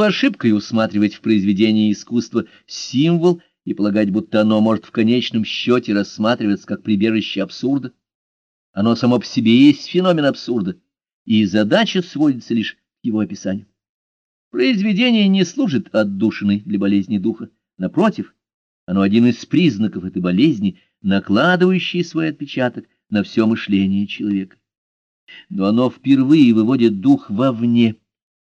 бы ошибкой усматривать в произведении искусства символ и полагать, будто оно может в конечном счете рассматриваться как прибежище абсурда. Оно само по себе есть феномен абсурда, и задача сводится лишь к его описанию. Произведение не служит отдушиной для болезни духа. Напротив, оно один из признаков этой болезни, накладывающий свой отпечаток на все мышление человека. Но оно впервые выводит дух вовне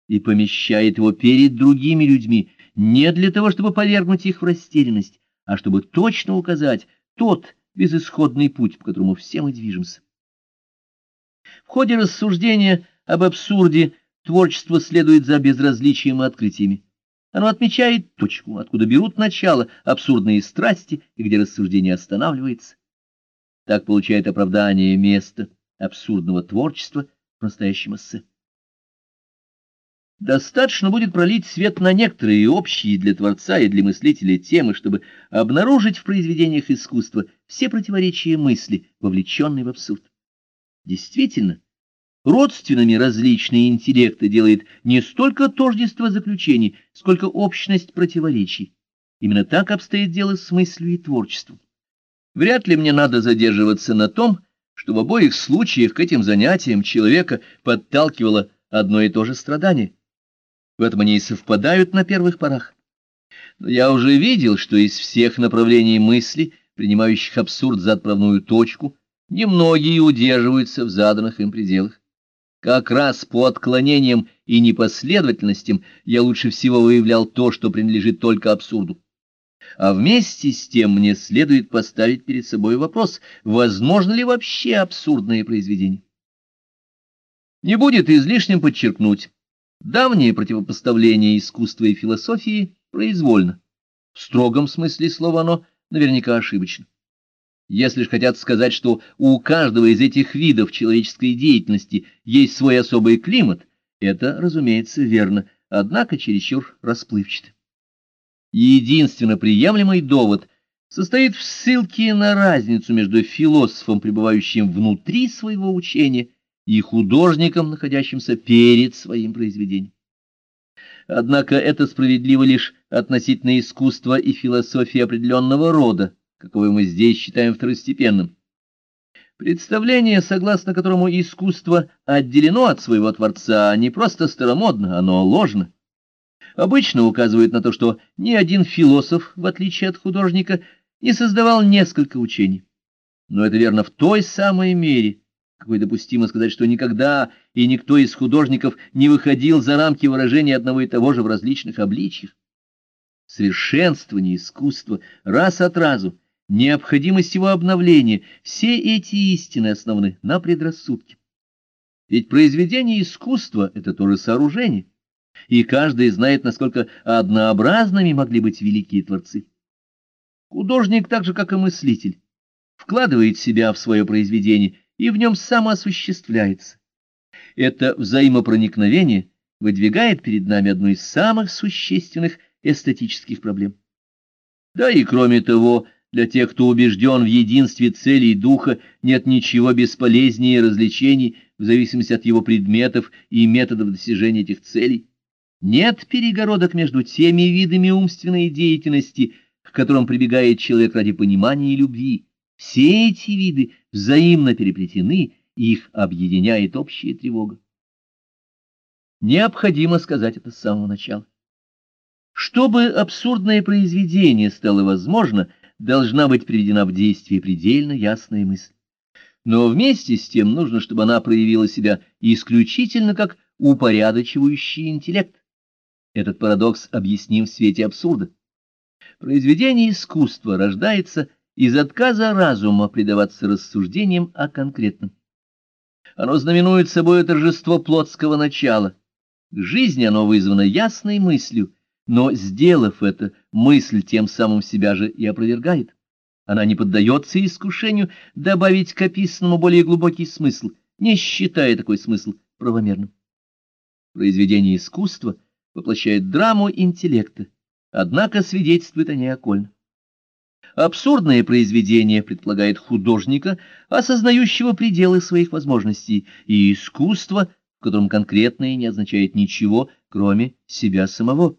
и помещает его перед другими людьми не для того, чтобы повергнуть их в растерянность, а чтобы точно указать тот безысходный путь, по которому все мы движемся. В ходе рассуждения об абсурде творчество следует за безразличием и открытиями. Оно отмечает точку, откуда берут начало абсурдные страсти и где рассуждение останавливается. Так получает оправдание место абсурдного творчества в настоящем эссе. Достаточно будет пролить свет на некоторые общие для творца и для мыслителя темы, чтобы обнаружить в произведениях искусства все противоречия мысли, вовлеченные в абсурд. Действительно, родственными различные интеллекты делает не столько тождество заключений, сколько общность противоречий. Именно так обстоит дело с мыслью и творчеством. Вряд ли мне надо задерживаться на том, что в обоих случаях к этим занятиям человека подталкивало одно и то же страдание. В этом они и совпадают на первых порах. Но я уже видел, что из всех направлений мысли, принимающих абсурд за отправную точку, немногие удерживаются в заданных им пределах. Как раз по отклонениям и непоследовательностям я лучше всего выявлял то, что принадлежит только абсурду. А вместе с тем мне следует поставить перед собой вопрос, возможно ли вообще абсурдное произведение. Не будет излишним подчеркнуть, Давнее противопоставление искусства и философии произвольно. В строгом смысле слова оно наверняка ошибочно. Если же хотят сказать, что у каждого из этих видов человеческой деятельности есть свой особый климат, это, разумеется, верно, однако чересчур расплывчато. Единственно приемлемый довод состоит в ссылке на разницу между философом, пребывающим внутри своего учения, и художником, находящимся перед своим произведением. Однако это справедливо лишь относительно искусства и философии определенного рода, каковы мы здесь считаем второстепенным. Представление, согласно которому искусство отделено от своего Творца, не просто старомодно, оно ложно. Обычно указывает на то, что ни один философ, в отличие от художника, не создавал несколько учений. Но это верно в той самой мере, какой допустимо сказать, что никогда и никто из художников не выходил за рамки выражения одного и того же в различных обличьях. Совершенствование искусства раз от разу, необходимость его обновления, все эти истины основаны на предрассудке. Ведь произведение искусства — это тоже сооружение, и каждый знает, насколько однообразными могли быть великие творцы. Художник, так же как и мыслитель, вкладывает себя в свое произведение и в нем самоосуществляется. Это взаимопроникновение выдвигает перед нами одну из самых существенных эстетических проблем. Да и кроме того, для тех, кто убежден в единстве целей духа, нет ничего бесполезнее развлечений в зависимости от его предметов и методов достижения этих целей. Нет перегородок между теми видами умственной деятельности, к которым прибегает человек ради понимания и любви. Все эти виды взаимно переплетены, их объединяет общая тревога. Необходимо сказать это с самого начала. Чтобы абсурдное произведение стало возможно, должна быть приведена в действие предельно ясная мысль. Но вместе с тем нужно, чтобы она проявила себя исключительно как упорядочивающий интеллект. Этот парадокс объясним в свете абсурда. Произведение искусства рождается из отказа разума предаваться рассуждениям о конкретном. Оно знаменует собой торжество плотского начала. К жизни оно вызвано ясной мыслью, но, сделав это, мысль тем самым себя же и опровергает. Она не поддается искушению добавить к описанному более глубокий смысл, не считая такой смысл правомерным. Произведение искусства воплощает драму интеллекта, однако свидетельствует о ней окольно. Абсурдное произведение предполагает художника, осознающего пределы своих возможностей, и искусство, в котором конкретное не означает ничего, кроме себя самого.